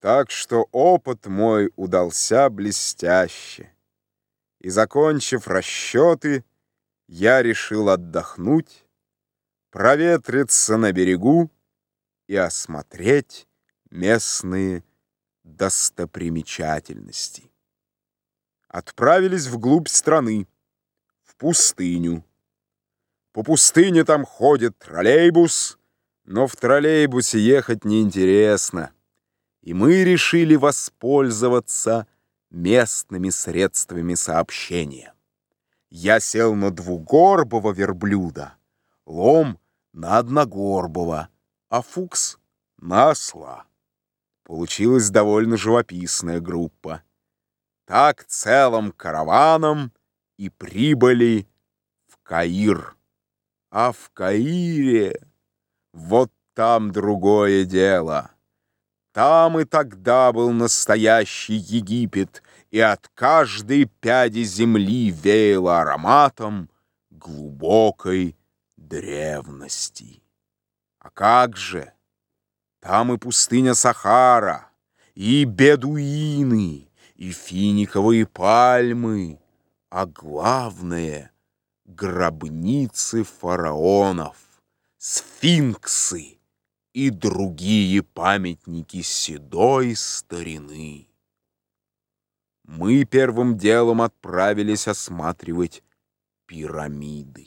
Так что опыт мой удался блестяще. И, закончив расчеты, я решил отдохнуть, проветриться на берегу и осмотреть местные достопримечательности. Отправились вглубь страны, в пустыню. По пустыне там ходит троллейбус, но в троллейбусе ехать неинтересно и мы решили воспользоваться местными средствами сообщения. Я сел на двугорбого верблюда, лом на одногорбого, а фукс на осла. Получилась довольно живописная группа. Так целым караваном и прибыли в Каир. А в Каире вот там другое дело — там и тогда был настоящий Египет, и от каждой пяди земли веяло ароматом глубокой древности. А как же? Там и пустыня Сахара, и бедуины, и финиковые пальмы, а главное — гробницы фараонов, сфинксы — и другие памятники седой старины. Мы первым делом отправились осматривать пирамиды.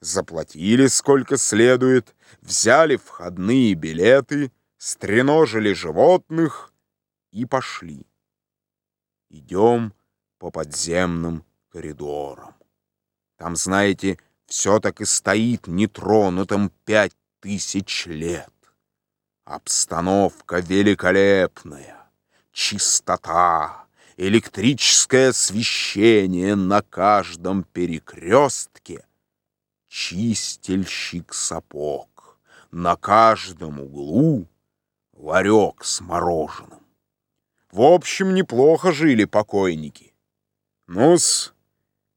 Заплатили сколько следует, взяли входные билеты, стреножили животных и пошли. Идем по подземным коридорам. Там, знаете, все так и стоит нетронутым пять тысяч лет. Обстановка великолепная, чистота, электрическое освещение на каждом перекрестке, чистильщик сапог, на каждом углу ларек с мороженым. В общем, неплохо жили покойники. Ну-с,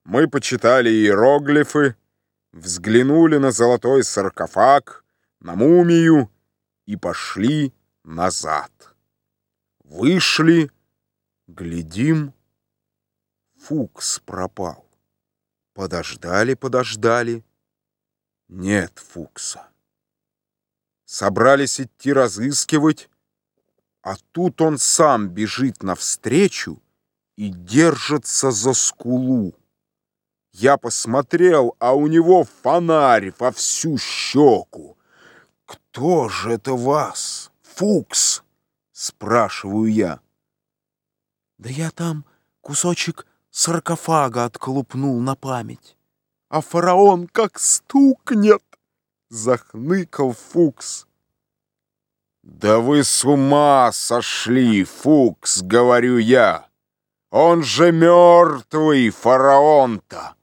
мы почитали иероглифы, взглянули на золотой саркофаг, на мумию, и пошли назад. Вышли, глядим, Фукс пропал. Подождали, подождали. Нет Фукса. Собрались идти разыскивать, а тут он сам бежит навстречу и держится за скулу. Я посмотрел, а у него фонарь во всю щеку. «Кто же это вас, Фукс?» — спрашиваю я. «Да я там кусочек саркофага отколупнул на память, а фараон как стукнет!» — захныкал Фукс. «Да вы с ума сошли, Фукс!» — говорю я. «Он же мертвый, фараон-то!»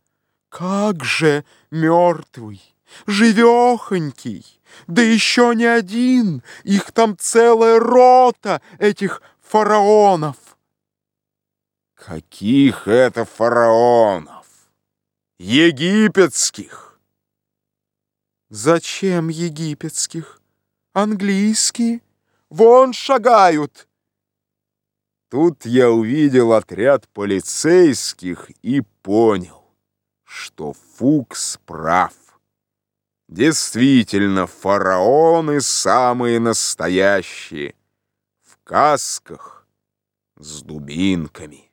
«Как же мертвый, живехонький!» Да еще не один, их там целая рота, этих фараонов. Каких это фараонов? Египетских. Зачем египетских? Английские. Вон шагают. Тут я увидел отряд полицейских и понял, что Фукс прав. Действительно, фараоны самые настоящие, в касках с дубинками.